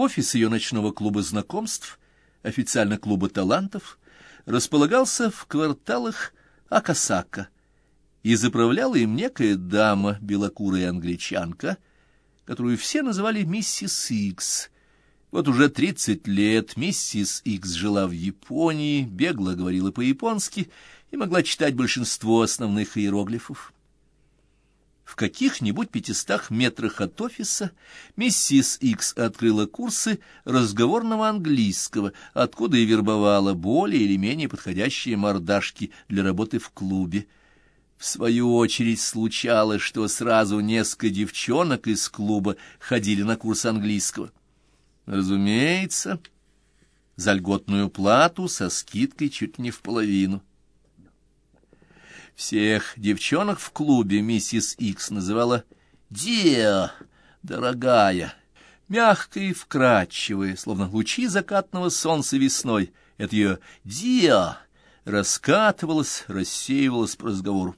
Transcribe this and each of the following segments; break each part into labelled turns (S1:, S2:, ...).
S1: Офис ее ночного клуба знакомств, официально клуба талантов, располагался в кварталах Акасака, и заправляла им некая дама, белокурая англичанка, которую все называли миссис Икс. Вот уже тридцать лет миссис Икс жила в Японии, бегло говорила по-японски и могла читать большинство основных иероглифов. В каких-нибудь пятистах метрах от офиса миссис Икс открыла курсы разговорного английского, откуда и вербовала более или менее подходящие мордашки для работы в клубе. В свою очередь случалось, что сразу несколько девчонок из клуба ходили на курс английского. Разумеется, за льготную плату со скидкой чуть не в половину. Всех девчонок в клубе миссис Икс называла «Диа», «дорогая», мягкая и вкрадчивая, словно лучи закатного солнца весной. Это ее «Диа» раскатывалась, рассеивалась по разговору.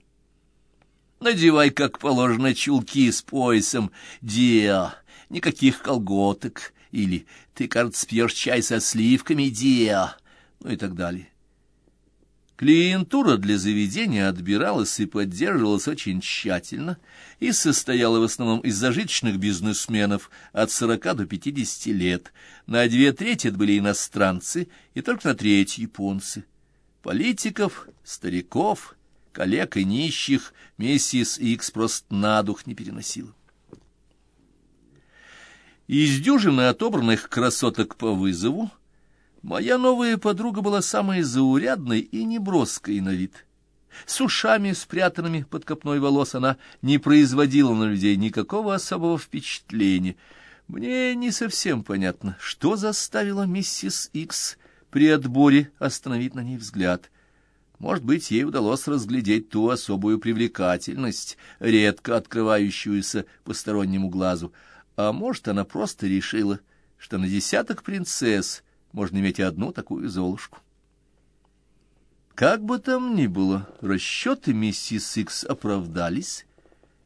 S1: Надевай, как положено, чулки с поясом, Диа, никаких колготок, или ты, кажется, пьешь чай со сливками, Диа, ну и так далее. Клиентура для заведения отбиралась и поддерживалась очень тщательно и состояла в основном из зажиточных бизнесменов от 40 до 50 лет. На две трети это были иностранцы и только на треть японцы. Политиков, стариков, коллег и нищих миссис Икс просто на дух не переносила. Из дюжины отобранных красоток по вызову Моя новая подруга была самой заурядной и неброской на вид. С ушами, спрятанными под копной волос, она не производила на людей никакого особого впечатления. Мне не совсем понятно, что заставило миссис Икс при отборе остановить на ней взгляд. Может быть, ей удалось разглядеть ту особую привлекательность, редко открывающуюся постороннему глазу, а может, она просто решила, что на десяток принцесс — можно иметь и одну такую золушку. Как бы там ни было, расчеты миссис Икс оправдались,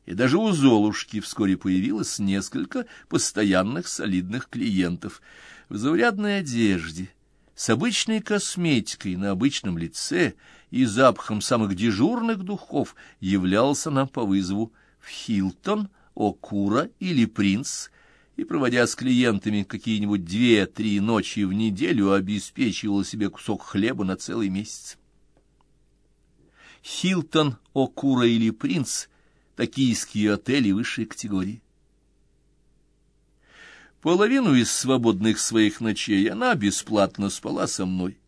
S1: и даже у Золушки вскоре появилось несколько постоянных солидных клиентов в заурядной одежде, с обычной косметикой на обычном лице и запахом самых дежурных духов являлся нам по вызову в Хилтон, Окура или Принц, и, проводя с клиентами какие-нибудь две-три ночи в неделю, обеспечивала себе кусок хлеба на целый месяц. Хилтон, Окура или Принц — токийские отели высшей категории. Половину из свободных своих ночей она бесплатно спала со мной.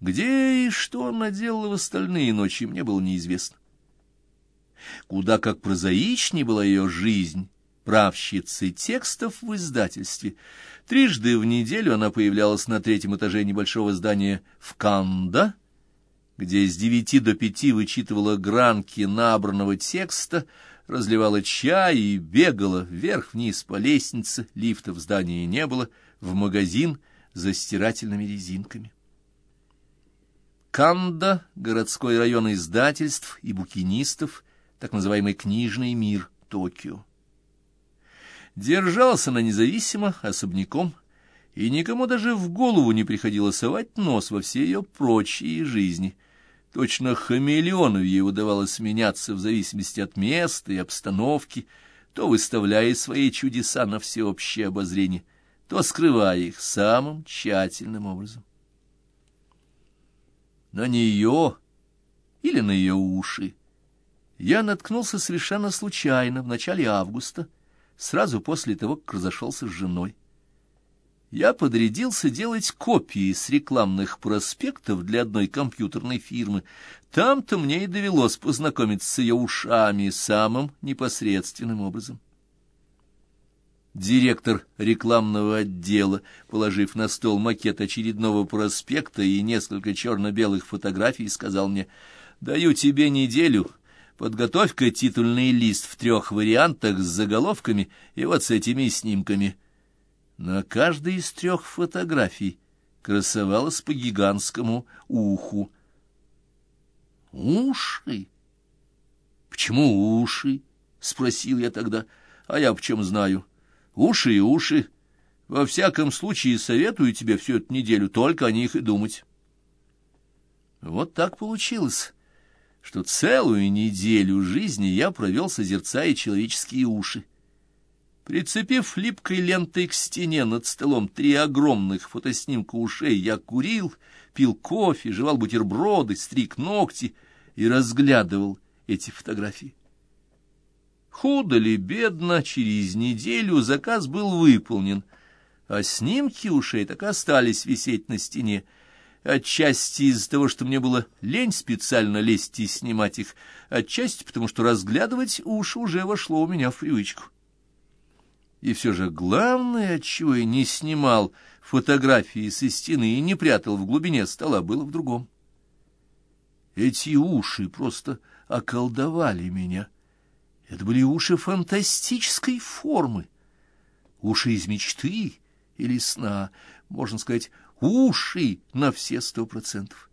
S1: Где и что она делала в остальные ночи, мне было неизвестно. Куда как прозаичнее была ее жизнь, правщицы текстов в издательстве. Трижды в неделю она появлялась на третьем этаже небольшого здания в Канда, где с девяти до пяти вычитывала гранки набранного текста, разливала чай и бегала вверх-вниз по лестнице, лифта в здании не было, в магазин за стирательными резинками. Канда — городской район издательств и букинистов, так называемый «книжный мир» Токио. Держался она независимо, особняком, и никому даже в голову не приходило совать нос во все ее прочие жизни. Точно хамелеону ей удавалось меняться в зависимости от места и обстановки, то выставляя свои чудеса на всеобщее обозрение, то скрывая их самым тщательным образом. На нее или на ее уши я наткнулся совершенно случайно в начале августа, сразу после того, как разошелся с женой. Я подрядился делать копии с рекламных проспектов для одной компьютерной фирмы. Там-то мне и довелось познакомиться с ее ушами самым непосредственным образом. Директор рекламного отдела, положив на стол макет очередного проспекта и несколько черно-белых фотографий, сказал мне, «Даю тебе неделю» Подготовь-ка титульный лист в трех вариантах с заголовками и вот с этими снимками. На каждой из трех фотографий красовалась по гигантскому уху. «Уши? Почему уши?» — спросил я тогда. «А я почем знаю? Уши и уши. Во всяком случае, советую тебе всю эту неделю только о них и думать. Вот так получилось, что целую неделю жизни я провел, созерцая человеческие уши. Прицепив липкой лентой к стене над столом три огромных фотоснимка ушей, я курил, пил кофе, жевал бутерброды, стриг ногти и разглядывал эти фотографии. Худо ли, бедно, через неделю заказ был выполнен, а снимки ушей так остались висеть на стене, отчасти из-за того, что мне было лень специально лезть и снимать их, отчасти потому, что разглядывать уши уже вошло у меня в привычку. И все же главное, отчего я не снимал фотографии со стены и не прятал в глубине стола, было в другом. Эти уши просто околдовали меня. Это были уши фантастической формы, уши из мечты или сна, можно сказать, уши на все сто процентов.